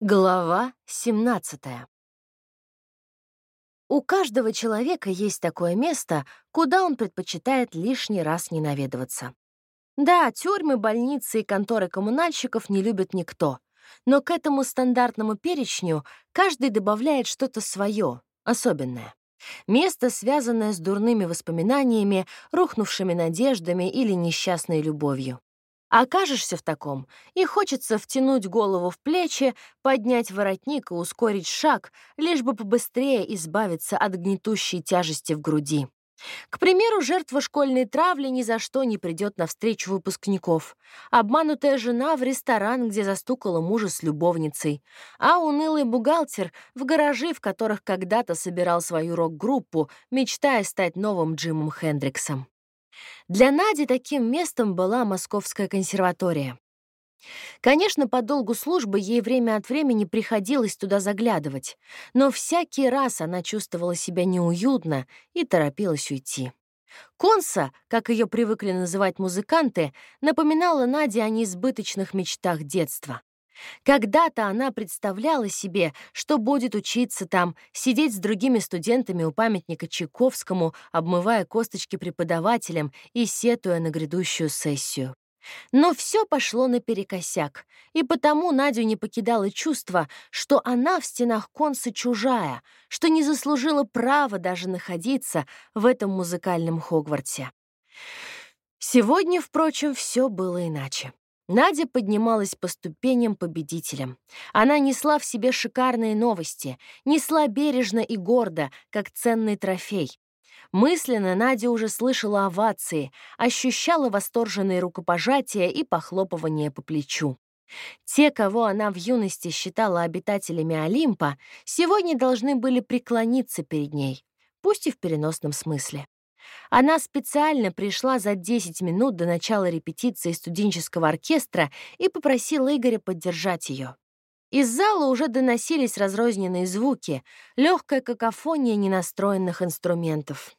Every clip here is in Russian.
Глава 17 У каждого человека есть такое место, куда он предпочитает лишний раз не наведываться. Да, тюрьмы, больницы и конторы коммунальщиков не любит никто, но к этому стандартному перечню каждый добавляет что-то свое, особенное. Место, связанное с дурными воспоминаниями, рухнувшими надеждами или несчастной любовью. Окажешься в таком, и хочется втянуть голову в плечи, поднять воротник и ускорить шаг, лишь бы побыстрее избавиться от гнетущей тяжести в груди. К примеру, жертва школьной травли ни за что не придет на встречу выпускников. Обманутая жена в ресторан, где застукала мужа с любовницей. А унылый бухгалтер в гаражи, в которых когда-то собирал свою рок-группу, мечтая стать новым Джимом Хендриксом. Для Нади таким местом была Московская консерватория. Конечно, по долгу службы ей время от времени приходилось туда заглядывать, но всякий раз она чувствовала себя неуютно и торопилась уйти. Конса, как ее привыкли называть музыканты, напоминала Наде о неизбыточных мечтах детства. Когда-то она представляла себе, что будет учиться там, сидеть с другими студентами у памятника Чайковскому, обмывая косточки преподавателям и сетуя на грядущую сессию. Но все пошло наперекосяк, и потому Надю не покидало чувство, что она в стенах конца чужая, что не заслужила права даже находиться в этом музыкальном Хогвартсе. Сегодня, впрочем, все было иначе. Надя поднималась по ступеням победителем. Она несла в себе шикарные новости, несла бережно и гордо, как ценный трофей. Мысленно Надя уже слышала овации, ощущала восторженные рукопожатия и похлопывания по плечу. Те, кого она в юности считала обитателями Олимпа, сегодня должны были преклониться перед ней, пусть и в переносном смысле. Она специально пришла за 10 минут до начала репетиции студенческого оркестра и попросила Игоря поддержать ее. Из зала уже доносились разрозненные звуки, легкая какофония ненастроенных инструментов.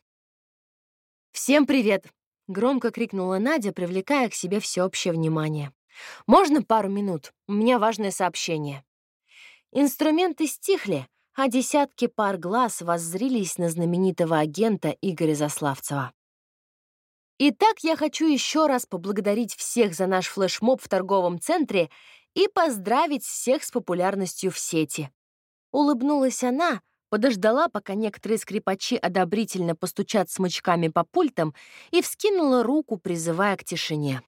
«Всем привет!» — громко крикнула Надя, привлекая к себе всеобщее внимание. «Можно пару минут? У меня важное сообщение». Инструменты стихли, а десятки пар глаз воззрились на знаменитого агента Игоря Заславцева. Итак, я хочу еще раз поблагодарить всех за наш флешмоб в торговом центре и поздравить всех с популярностью в сети. Улыбнулась она, подождала, пока некоторые скрипачи одобрительно постучат смычками по пультам, и вскинула руку, призывая к тишине.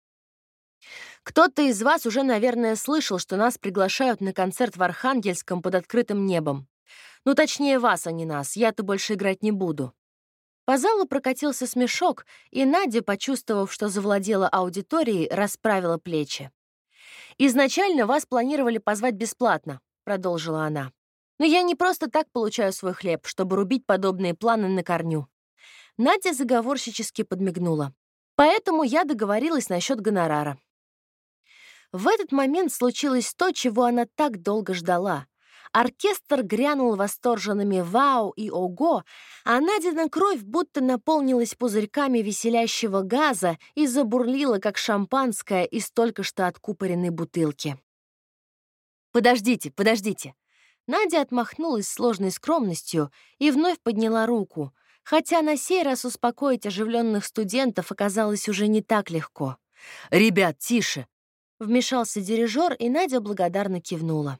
Кто-то из вас уже, наверное, слышал, что нас приглашают на концерт в Архангельском под открытым небом. Ну, точнее, вас, а не нас. Я-то больше играть не буду». По залу прокатился смешок, и Надя, почувствовав, что завладела аудиторией, расправила плечи. «Изначально вас планировали позвать бесплатно», — продолжила она. «Но я не просто так получаю свой хлеб, чтобы рубить подобные планы на корню». Надя заговорщически подмигнула. «Поэтому я договорилась насчет гонорара». В этот момент случилось то, чего она так долго ждала. Оркестр грянул восторженными «Вау» и «Ого», а Надина кровь будто наполнилась пузырьками веселящего газа и забурлила, как шампанское из только что откупоренной бутылки. «Подождите, подождите!» Надя отмахнулась сложной скромностью и вновь подняла руку, хотя на сей раз успокоить оживленных студентов оказалось уже не так легко. «Ребят, тише!» Вмешался дирижер, и Надя благодарно кивнула.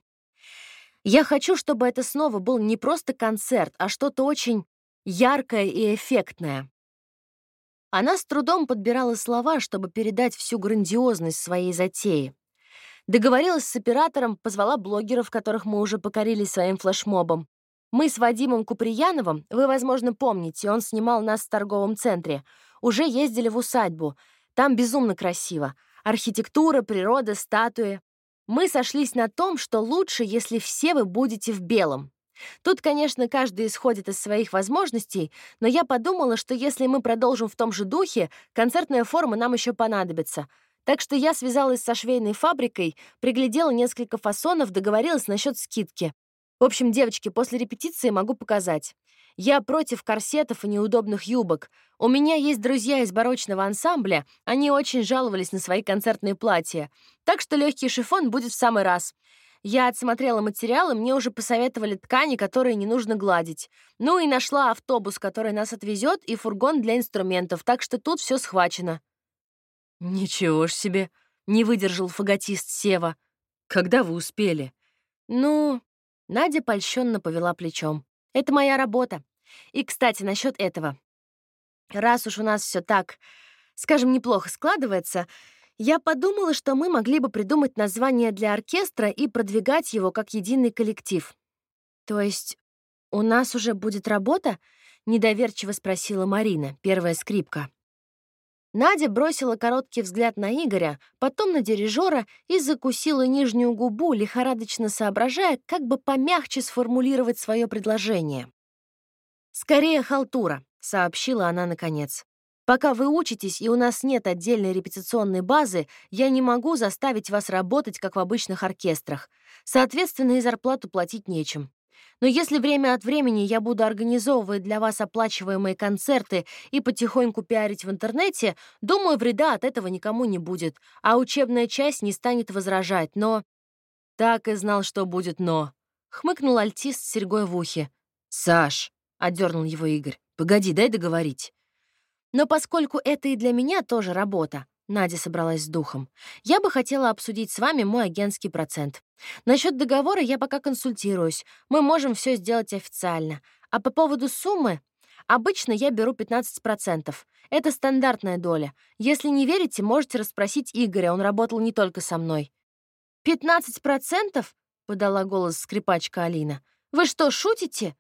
Я хочу, чтобы это снова был не просто концерт, а что-то очень яркое и эффектное. Она с трудом подбирала слова, чтобы передать всю грандиозность своей затеи. Договорилась с оператором, позвала блогеров, которых мы уже покорили своим флешмобом. Мы с Вадимом Куприяновым, вы, возможно, помните, он снимал нас в торговом центре, уже ездили в усадьбу. Там безумно красиво. Архитектура, природа, статуи. Мы сошлись на том, что лучше, если все вы будете в белом. Тут, конечно, каждый исходит из своих возможностей, но я подумала, что если мы продолжим в том же духе, концертная форма нам еще понадобится. Так что я связалась со швейной фабрикой, приглядела несколько фасонов, договорилась насчет скидки. В общем, девочки, после репетиции могу показать. Я против корсетов и неудобных юбок. У меня есть друзья из барочного ансамбля, они очень жаловались на свои концертные платья. Так что легкий шифон будет в самый раз. Я отсмотрела материалы, мне уже посоветовали ткани, которые не нужно гладить. Ну и нашла автобус, который нас отвезет, и фургон для инструментов, так что тут все схвачено». «Ничего ж себе!» — не выдержал фаготист Сева. «Когда вы успели?» «Ну...» — Надя польщенно повела плечом. «Это моя работа. И, кстати, насчет этого. Раз уж у нас все так, скажем, неплохо складывается, я подумала, что мы могли бы придумать название для оркестра и продвигать его как единый коллектив. То есть у нас уже будет работа? Недоверчиво спросила Марина, первая скрипка. Надя бросила короткий взгляд на Игоря, потом на дирижера и закусила нижнюю губу, лихорадочно соображая, как бы помягче сформулировать свое предложение. «Скорее халтура», — сообщила она наконец. «Пока вы учитесь и у нас нет отдельной репетиционной базы, я не могу заставить вас работать, как в обычных оркестрах. Соответственно, и зарплату платить нечем. Но если время от времени я буду организовывать для вас оплачиваемые концерты и потихоньку пиарить в интернете, думаю, вреда от этого никому не будет, а учебная часть не станет возражать, но... Так и знал, что будет «но», — хмыкнул альтист с серьгой в ухе. «Саш», — отдернул его Игорь, — «погоди, дай договорить». Но поскольку это и для меня тоже работа, Надя собралась с духом. «Я бы хотела обсудить с вами мой агентский процент. Насчет договора я пока консультируюсь. Мы можем все сделать официально. А по поводу суммы... Обычно я беру 15%. Это стандартная доля. Если не верите, можете расспросить Игоря, он работал не только со мной». «15%?» — подала голос скрипачка Алина. «Вы что, шутите?»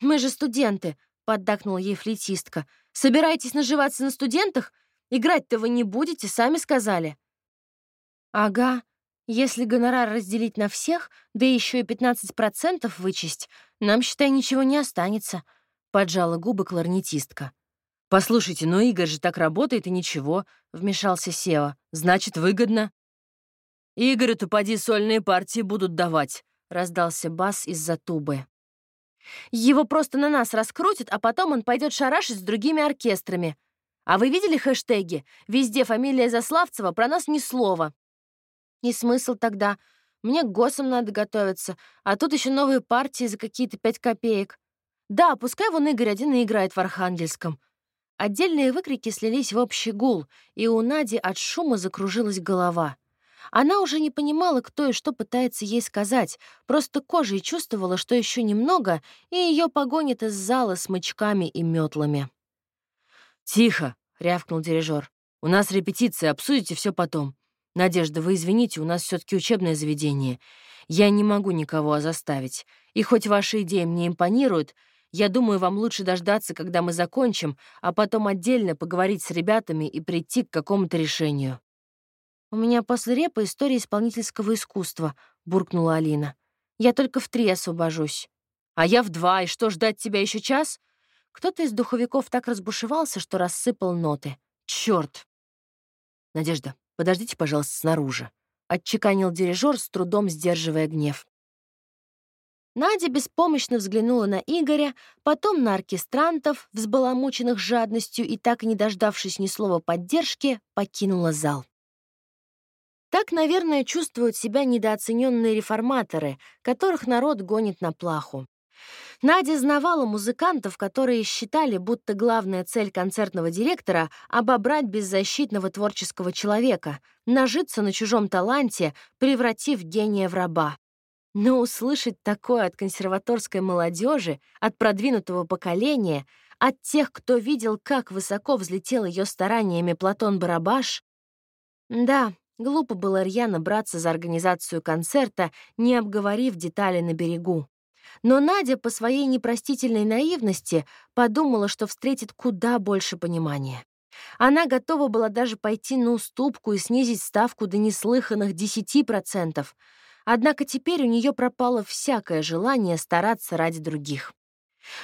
«Мы же студенты», — поддакнула ей флейтистка. «Собираетесь наживаться на студентах? Играть-то вы не будете, сами сказали». «Ага, если гонорар разделить на всех, да еще и 15% вычесть, нам, считай, ничего не останется», — поджала губы кларнетистка. «Послушайте, но Игорь же так работает и ничего», — вмешался Сева. «Значит, выгодно». «Игорю-то поди сольные партии будут давать», — раздался бас из-за тубы. «Его просто на нас раскрутят, а потом он пойдет шарашить с другими оркестрами», а вы видели хэштеги? Везде фамилия Заславцева, про нас ни слова. И смысл тогда? Мне к ГОСам надо готовиться, а тут еще новые партии за какие-то пять копеек. Да, пускай вон Игорь один и играет в Архангельском. Отдельные выкрики слились в общий гул, и у Нади от шума закружилась голова. Она уже не понимала, кто и что пытается ей сказать, просто кожей чувствовала, что еще немного, и ее погонят из зала с мычками и метлами. «Тихо!» — рявкнул дирижер. «У нас репетиция, обсудите все потом. Надежда, вы извините, у нас все таки учебное заведение. Я не могу никого заставить. И хоть ваши идеи мне импонируют, я думаю, вам лучше дождаться, когда мы закончим, а потом отдельно поговорить с ребятами и прийти к какому-то решению». «У меня после репа история исполнительского искусства», — буркнула Алина. «Я только в три освобожусь». «А я в два, и что, ждать тебя еще час?» Кто-то из духовиков так разбушевался, что рассыпал ноты. Черт! «Надежда, подождите, пожалуйста, снаружи», — отчеканил дирижер, с трудом сдерживая гнев. Надя беспомощно взглянула на Игоря, потом на оркестрантов, взбаламученных жадностью и так и не дождавшись ни слова поддержки, покинула зал. Так, наверное, чувствуют себя недооцененные реформаторы, которых народ гонит на плаху. Надя знавала музыкантов, которые считали, будто главная цель концертного директора — обобрать беззащитного творческого человека, нажиться на чужом таланте, превратив гения в раба. Но услышать такое от консерваторской молодежи, от продвинутого поколения, от тех, кто видел, как высоко взлетел ее стараниями Платон Барабаш, да, глупо было рьяно браться за организацию концерта, не обговорив детали на берегу. Но Надя по своей непростительной наивности подумала, что встретит куда больше понимания. Она готова была даже пойти на уступку и снизить ставку до неслыханных 10%. Однако теперь у нее пропало всякое желание стараться ради других.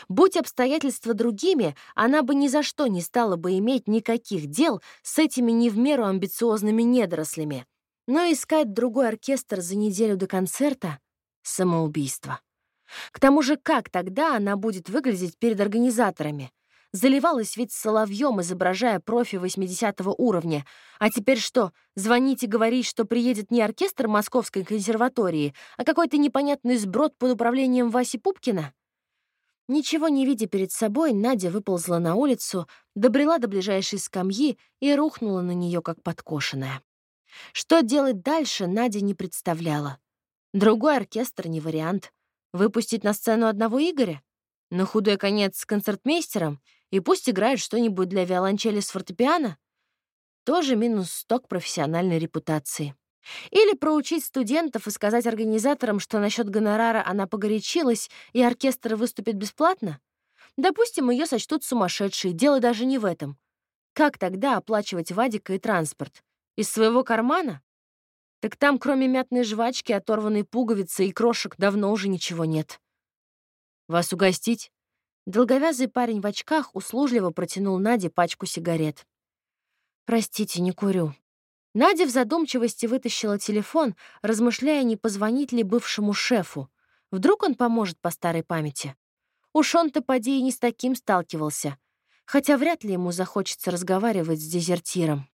Будь обстоятельства другими, она бы ни за что не стала бы иметь никаких дел с этими не в меру амбициозными недорослями. Но искать другой оркестр за неделю до концерта — самоубийство. К тому же, как тогда она будет выглядеть перед организаторами? Заливалась ведь соловьем, изображая профи 80 уровня. А теперь что, звонить и говорить, что приедет не оркестр Московской консерватории, а какой-то непонятный сброд под управлением Васи Пупкина? Ничего не видя перед собой, Надя выползла на улицу, добрела до ближайшей скамьи и рухнула на нее как подкошенная. Что делать дальше, Надя не представляла. Другой оркестр не вариант. Выпустить на сцену одного Игоря? На худой конец с концертмейстером? И пусть играет что-нибудь для виолончели с фортепиано? Тоже минус сток профессиональной репутации. Или проучить студентов и сказать организаторам, что насчет гонорара она погорячилась, и оркестр выступит бесплатно? Допустим, ее сочтут сумасшедшей, дело даже не в этом. Как тогда оплачивать Вадика и транспорт? Из своего кармана? Так там, кроме мятной жвачки, оторванной пуговицы и крошек, давно уже ничего нет. «Вас угостить?» Долговязый парень в очках услужливо протянул Наде пачку сигарет. «Простите, не курю». Надя в задумчивости вытащила телефон, размышляя, не позвонить ли бывшему шефу. Вдруг он поможет по старой памяти. Уж он-то, поди, и не с таким сталкивался. Хотя вряд ли ему захочется разговаривать с дезертиром.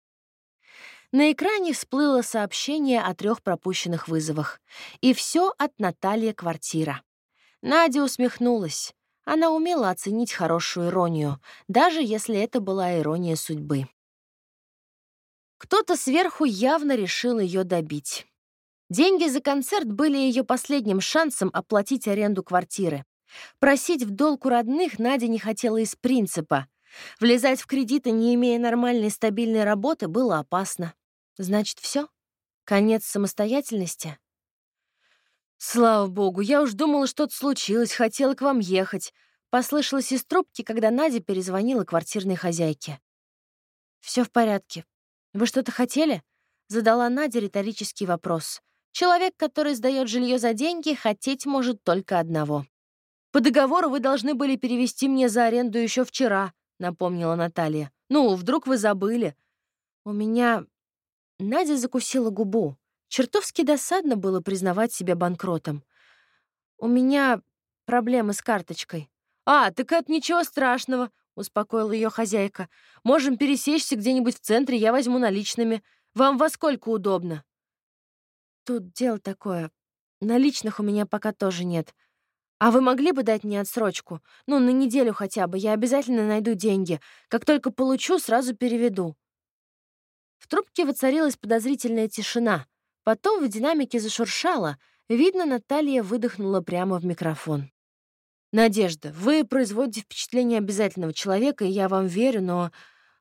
На экране всплыло сообщение о трех пропущенных вызовах. И все от Натальи Квартира. Надя усмехнулась. Она умела оценить хорошую иронию, даже если это была ирония судьбы. Кто-то сверху явно решил ее добить. Деньги за концерт были ее последним шансом оплатить аренду квартиры. Просить в долг у родных Надя не хотела из принципа. Влезать в кредиты, не имея нормальной стабильной работы, было опасно. Значит, все? Конец самостоятельности? Слава богу, я уж думала, что-то случилось, хотела к вам ехать. Послышалось из трубки, когда Надя перезвонила квартирной хозяйке. Все в порядке. Вы что-то хотели? Задала Надя риторический вопрос. Человек, который сдает жилье за деньги, хотеть может только одного. По договору вы должны были перевести мне за аренду еще вчера, напомнила Наталья. Ну, вдруг вы забыли. У меня Надя закусила губу. Чертовски досадно было признавать себя банкротом. «У меня проблемы с карточкой». «А, так это ничего страшного», — успокоила ее хозяйка. «Можем пересечься где-нибудь в центре, я возьму наличными. Вам во сколько удобно?» «Тут дело такое. Наличных у меня пока тоже нет. А вы могли бы дать мне отсрочку? Ну, на неделю хотя бы. Я обязательно найду деньги. Как только получу, сразу переведу». В трубке воцарилась подозрительная тишина. Потом в динамике зашуршало. Видно, Наталья выдохнула прямо в микрофон. «Надежда, вы производите впечатление обязательного человека, и я вам верю, но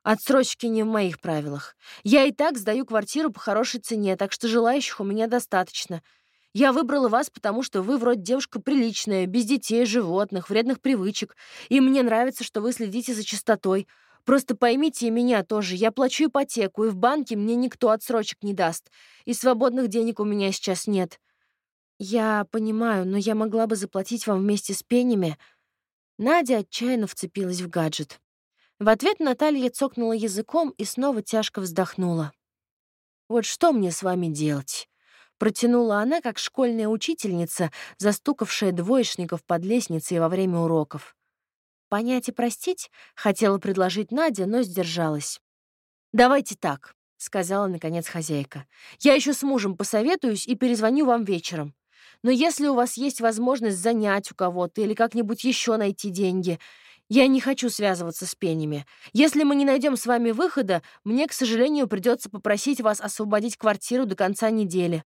отсрочки не в моих правилах. Я и так сдаю квартиру по хорошей цене, так что желающих у меня достаточно. Я выбрала вас, потому что вы вроде девушка приличная, без детей, животных, вредных привычек, и мне нравится, что вы следите за чистотой. Просто поймите и меня тоже. Я плачу ипотеку, и в банке мне никто отсрочек не даст. И свободных денег у меня сейчас нет. Я понимаю, но я могла бы заплатить вам вместе с пенями. Надя отчаянно вцепилась в гаджет. В ответ Наталья цокнула языком и снова тяжко вздохнула. «Вот что мне с вами делать?» Протянула она, как школьная учительница, застукавшая двоечников под лестницей во время уроков. Понять и простить хотела предложить Надя, но сдержалась. «Давайте так», — сказала, наконец, хозяйка. «Я еще с мужем посоветуюсь и перезвоню вам вечером. Но если у вас есть возможность занять у кого-то или как-нибудь еще найти деньги, я не хочу связываться с пенями. Если мы не найдем с вами выхода, мне, к сожалению, придется попросить вас освободить квартиру до конца недели».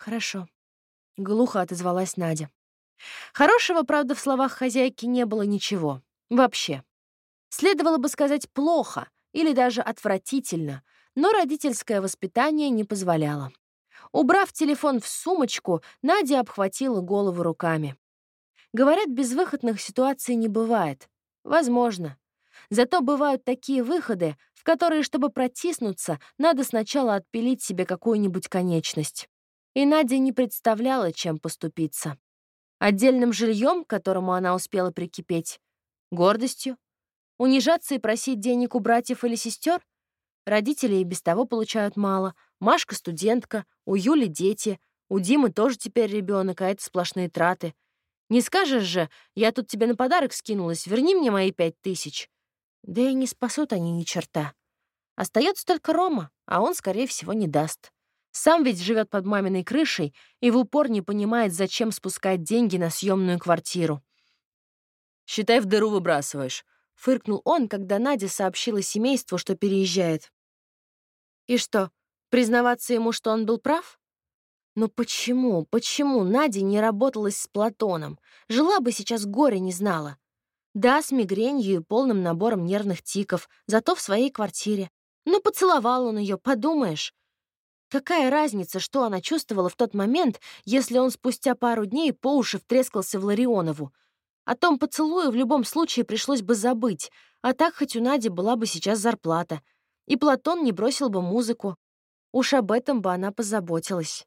«Хорошо», — глухо отозвалась Надя. Хорошего, правда, в словах хозяйки не было ничего. Вообще. Следовало бы сказать «плохо» или даже «отвратительно», но родительское воспитание не позволяло. Убрав телефон в сумочку, Надя обхватила голову руками. Говорят, безвыходных ситуаций не бывает. Возможно. Зато бывают такие выходы, в которые, чтобы протиснуться, надо сначала отпилить себе какую-нибудь конечность. И Надя не представляла, чем поступиться. Отдельным жильем, к которому она успела прикипеть? Гордостью? Унижаться и просить денег у братьев или сестер? Родители и без того получают мало. Машка — студентка, у Юли — дети, у Димы тоже теперь ребенок, а это сплошные траты. Не скажешь же, я тут тебе на подарок скинулась, верни мне мои пять тысяч. Да и не спасут они ни черта. Остается только Рома, а он, скорее всего, не даст. Сам ведь живет под маминой крышей и в упор не понимает, зачем спускать деньги на съемную квартиру. «Считай, в дыру выбрасываешь», — фыркнул он, когда Надя сообщила семейству, что переезжает. И что, признаваться ему, что он был прав? Но почему, почему Надя не работалась с Платоном? Жила бы сейчас горе не знала. Да, с мигренью и полным набором нервных тиков, зато в своей квартире. Ну, поцеловал он ее, подумаешь. Какая разница, что она чувствовала в тот момент, если он спустя пару дней по уши втрескался в Ларионову? О том поцелуе в любом случае пришлось бы забыть, а так хоть у Нади была бы сейчас зарплата. И Платон не бросил бы музыку. Уж об этом бы она позаботилась.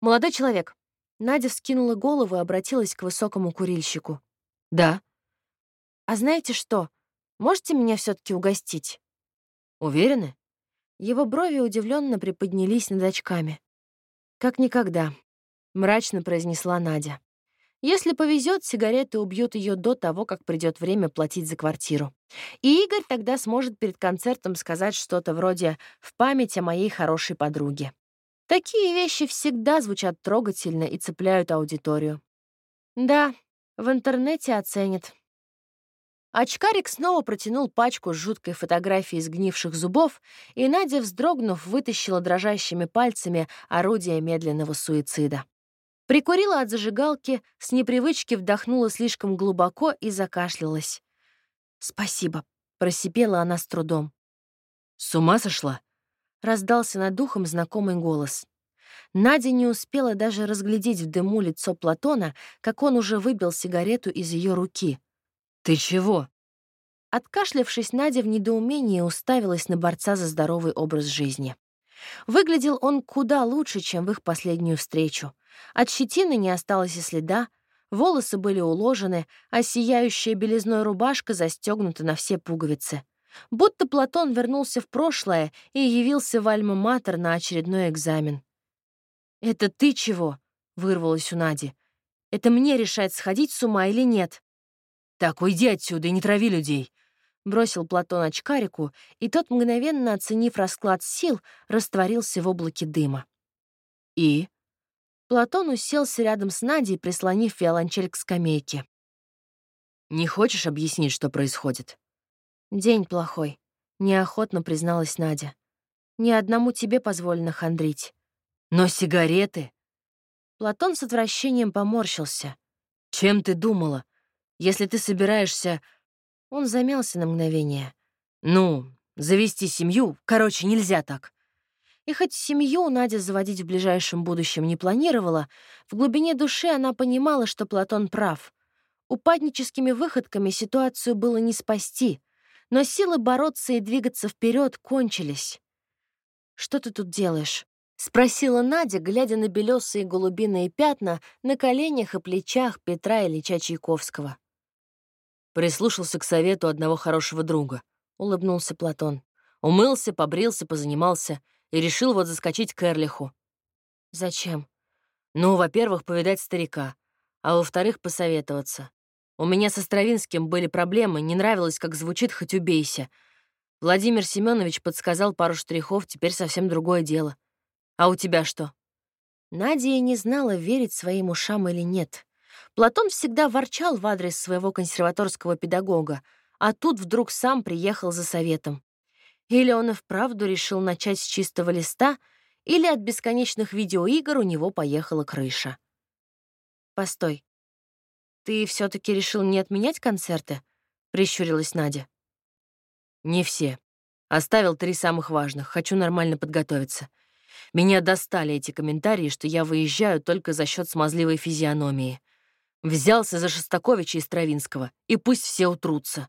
«Молодой человек». Надя вскинула голову и обратилась к высокому курильщику. «Да». «А знаете что? Можете меня все таки угостить?» «Уверены?» Его брови удивленно приподнялись над очками. «Как никогда», — мрачно произнесла Надя. «Если повезет, сигареты убьют ее до того, как придет время платить за квартиру. И Игорь тогда сможет перед концертом сказать что-то вроде «в память о моей хорошей подруге». Такие вещи всегда звучат трогательно и цепляют аудиторию. Да, в интернете оценят. Очкарик снова протянул пачку с жуткой фотографией сгнивших зубов, и Надя, вздрогнув, вытащила дрожащими пальцами орудие медленного суицида. Прикурила от зажигалки, с непривычки вдохнула слишком глубоко и закашлялась. «Спасибо», — просипела она с трудом. «С ума сошла?» — раздался над духом знакомый голос. Надя не успела даже разглядеть в дыму лицо Платона, как он уже выбил сигарету из ее руки — «Ты чего?» Откашлявшись, Надя в недоумении уставилась на борца за здоровый образ жизни. Выглядел он куда лучше, чем в их последнюю встречу. От щетины не осталось и следа, волосы были уложены, а сияющая белизной рубашка застегнута на все пуговицы. Будто Платон вернулся в прошлое и явился в Альма-Матер на очередной экзамен. «Это ты чего?» — вырвалось у Нади. «Это мне решать, сходить с ума или нет?» «Так, уйди отсюда и не трави людей!» Бросил Платон очкарику, и тот, мгновенно оценив расклад сил, растворился в облаке дыма. «И?» Платон уселся рядом с Надей, прислонив виолончель к скамейке. «Не хочешь объяснить, что происходит?» «День плохой», — неохотно призналась Надя. «Ни одному тебе позволено хандрить». «Но сигареты...» Платон с отвращением поморщился. «Чем ты думала? Если ты собираешься...» Он замялся на мгновение. «Ну, завести семью, короче, нельзя так». И хоть семью Надя заводить в ближайшем будущем не планировала, в глубине души она понимала, что Платон прав. Упадническими выходками ситуацию было не спасти, но силы бороться и двигаться вперед кончились. «Что ты тут делаешь?» — спросила Надя, глядя на белесые голубиные пятна на коленях и плечах Петра Ильича Чайковского. Прислушался к совету одного хорошего друга. Улыбнулся Платон. Умылся, побрился, позанимался и решил вот заскочить к Эрлиху. Зачем? Ну, во-первых, повидать старика, а во-вторых, посоветоваться. У меня со Стравинским были проблемы, не нравилось, как звучит «хоть убейся». Владимир Семенович подсказал пару штрихов, теперь совсем другое дело. А у тебя что? Надя не знала, верить своим ушам или нет. Платон всегда ворчал в адрес своего консерваторского педагога, а тут вдруг сам приехал за советом. Или он и вправду решил начать с чистого листа, или от бесконечных видеоигр у него поехала крыша. «Постой. Ты все таки решил не отменять концерты?» — прищурилась Надя. «Не все. Оставил три самых важных. Хочу нормально подготовиться. Меня достали эти комментарии, что я выезжаю только за счет смазливой физиономии. Взялся за Шостаковича и Стравинского, и пусть все утрутся.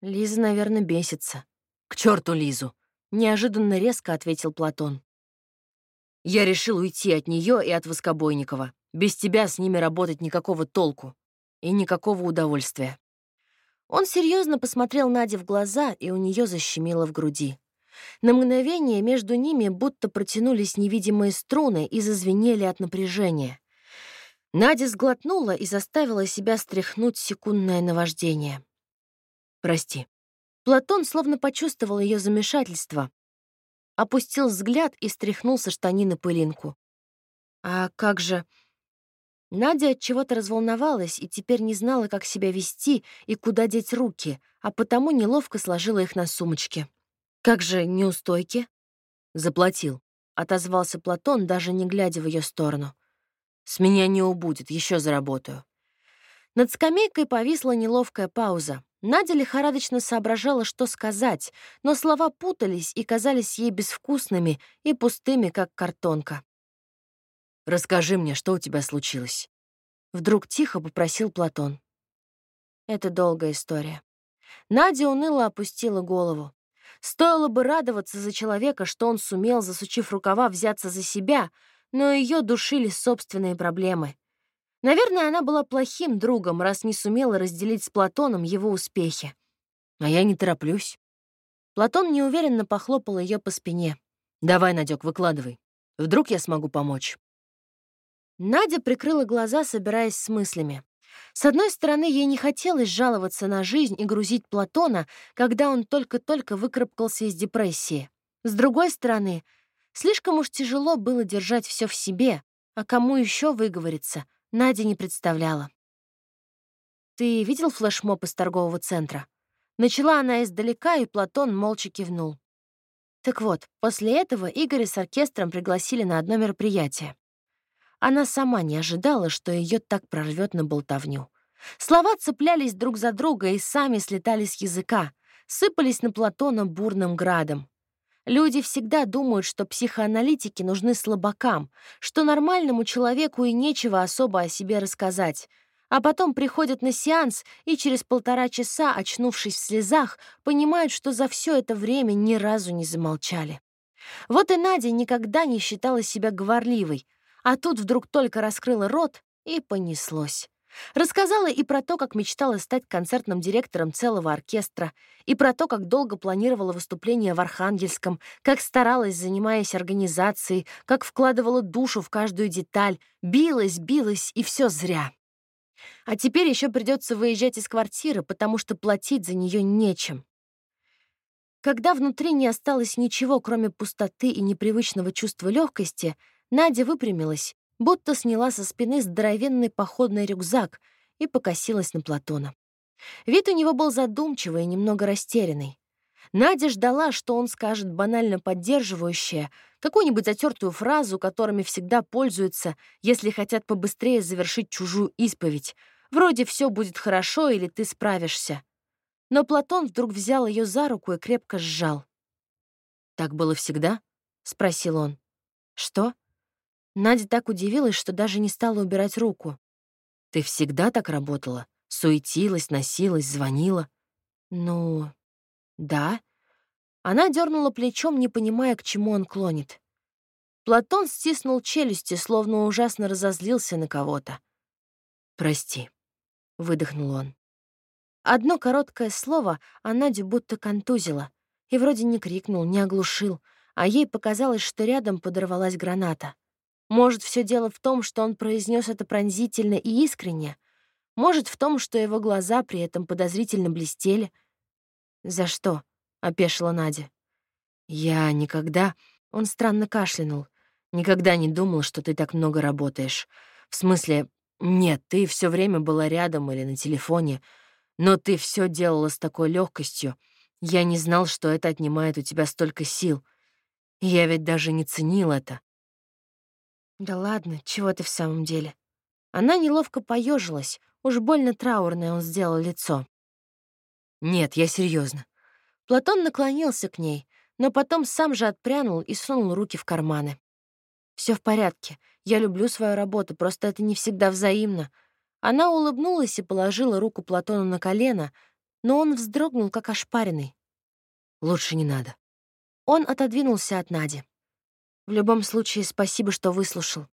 Лиза, наверное, бесится. К черту Лизу! Неожиданно резко ответил Платон. Я решил уйти от нее и от Воскобойникова. Без тебя с ними работать никакого толку и никакого удовольствия. Он серьезно посмотрел Наде в глаза, и у нее защемило в груди. На мгновение между ними будто протянулись невидимые струны и зазвенели от напряжения. Надя сглотнула и заставила себя стряхнуть секундное наваждение. «Прости». Платон словно почувствовал ее замешательство, опустил взгляд и стряхнул со штанины пылинку. «А как же...» Надя от чего-то разволновалась и теперь не знала, как себя вести и куда деть руки, а потому неловко сложила их на сумочке. «Как же неустойки?» «Заплатил», — отозвался Платон, даже не глядя в ее сторону. С меня не убудет, еще заработаю. Над скамейкой повисла неловкая пауза. Надя лихорадочно соображала, что сказать, но слова путались и казались ей безвкусными и пустыми, как картонка. «Расскажи мне, что у тебя случилось?» Вдруг тихо попросил Платон. Это долгая история. Надя уныло опустила голову. Стоило бы радоваться за человека, что он сумел, засучив рукава, взяться за себя — но ее душили собственные проблемы. Наверное, она была плохим другом, раз не сумела разделить с Платоном его успехи. А я не тороплюсь. Платон неуверенно похлопал ее по спине. «Давай, Надек, выкладывай. Вдруг я смогу помочь?» Надя прикрыла глаза, собираясь с мыслями. С одной стороны, ей не хотелось жаловаться на жизнь и грузить Платона, когда он только-только выкарабкался из депрессии. С другой стороны, Слишком уж тяжело было держать все в себе, а кому еще выговориться, Надя не представляла. «Ты видел флешмоб из торгового центра?» Начала она издалека, и Платон молча кивнул. Так вот, после этого Игоря с оркестром пригласили на одно мероприятие. Она сама не ожидала, что ее так прорвет на болтовню. Слова цеплялись друг за друга и сами слетали с языка, сыпались на Платона бурным градом. Люди всегда думают, что психоаналитики нужны слабакам, что нормальному человеку и нечего особо о себе рассказать. А потом приходят на сеанс и через полтора часа, очнувшись в слезах, понимают, что за все это время ни разу не замолчали. Вот и Надя никогда не считала себя говорливой, а тут вдруг только раскрыла рот и понеслось. Рассказала и про то, как мечтала стать концертным директором целого оркестра, и про то, как долго планировала выступление в Архангельском, как старалась, занимаясь организацией, как вкладывала душу в каждую деталь, билась, билась, и все зря. А теперь еще придется выезжать из квартиры, потому что платить за нее нечем. Когда внутри не осталось ничего, кроме пустоты и непривычного чувства легкости, Надя выпрямилась будто сняла со спины здоровенный походный рюкзак и покосилась на Платона. Вид у него был задумчивый и немного растерянный. Надя ждала, что он скажет банально поддерживающее, какую-нибудь затертую фразу, которыми всегда пользуются, если хотят побыстрее завершить чужую исповедь. Вроде «все будет хорошо» или «ты справишься». Но Платон вдруг взял ее за руку и крепко сжал. «Так было всегда?» — спросил он. «Что?» Надя так удивилась, что даже не стала убирать руку. «Ты всегда так работала? Суетилась, носилась, звонила?» «Ну, да». Она дернула плечом, не понимая, к чему он клонит. Платон стиснул челюсти, словно ужасно разозлился на кого-то. «Прости», — выдохнул он. Одно короткое слово, а Надю будто контузило. И вроде не крикнул, не оглушил, а ей показалось, что рядом подорвалась граната. Может, все дело в том, что он произнес это пронзительно и искренне? Может, в том, что его глаза при этом подозрительно блестели? «За что?» — опешила Надя. «Я никогда...» — он странно кашлянул. «Никогда не думал, что ты так много работаешь. В смысле, нет, ты все время была рядом или на телефоне, но ты все делала с такой легкостью. Я не знал, что это отнимает у тебя столько сил. Я ведь даже не ценил это. Да ладно, чего ты в самом деле? Она неловко поежилась, уж больно траурное он сделал лицо. Нет, я серьезно. Платон наклонился к ней, но потом сам же отпрянул и сунул руки в карманы. Все в порядке. Я люблю свою работу, просто это не всегда взаимно. Она улыбнулась и положила руку Платону на колено, но он вздрогнул, как ошпаренный. Лучше не надо. Он отодвинулся от Нади. В любом случае, спасибо, что выслушал.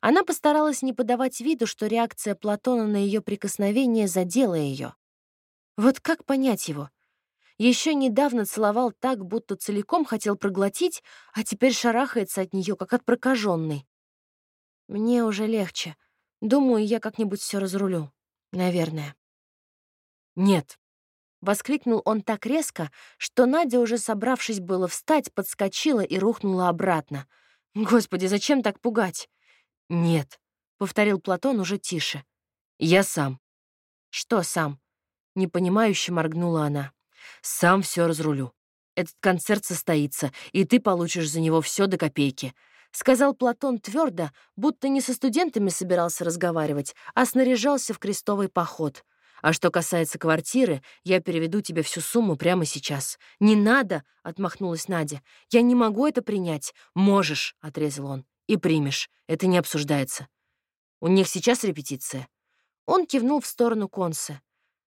Она постаралась не подавать виду, что реакция Платона на ее прикосновение задела ее. Вот как понять его? Еще недавно целовал так, будто целиком хотел проглотить, а теперь шарахается от нее, как от прокаженной. Мне уже легче. Думаю, я как-нибудь все разрулю. Наверное. Нет. Воскликнул он так резко, что Надя, уже собравшись было встать, подскочила и рухнула обратно. Господи, зачем так пугать? Нет, — повторил Платон уже тише. Я сам. Что сам? Непонимающе моргнула она. Сам все разрулю. Этот концерт состоится, и ты получишь за него все до копейки. Сказал Платон твердо, будто не со студентами собирался разговаривать, а снаряжался в крестовый поход. А что касается квартиры, я переведу тебе всю сумму прямо сейчас. «Не надо!» — отмахнулась Надя. «Я не могу это принять». «Можешь», — отрезал он. «И примешь. Это не обсуждается. У них сейчас репетиция». Он кивнул в сторону Конса.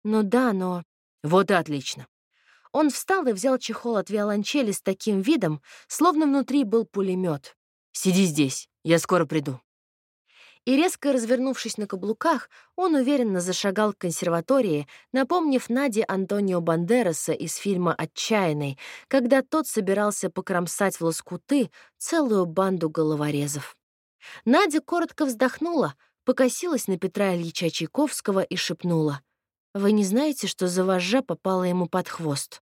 «Ну да, но...» «Вот и отлично. Он встал и взял чехол от виолончели с таким видом, словно внутри был пулемет. «Сиди здесь, я скоро приду». И резко развернувшись на каблуках, он уверенно зашагал к консерватории, напомнив Наде Антонио Бандераса из фильма «Отчаянный», когда тот собирался покромсать в лоскуты целую банду головорезов. Надя коротко вздохнула, покосилась на Петра Ильича Чайковского и шепнула. «Вы не знаете, что за вожжа попала ему под хвост?»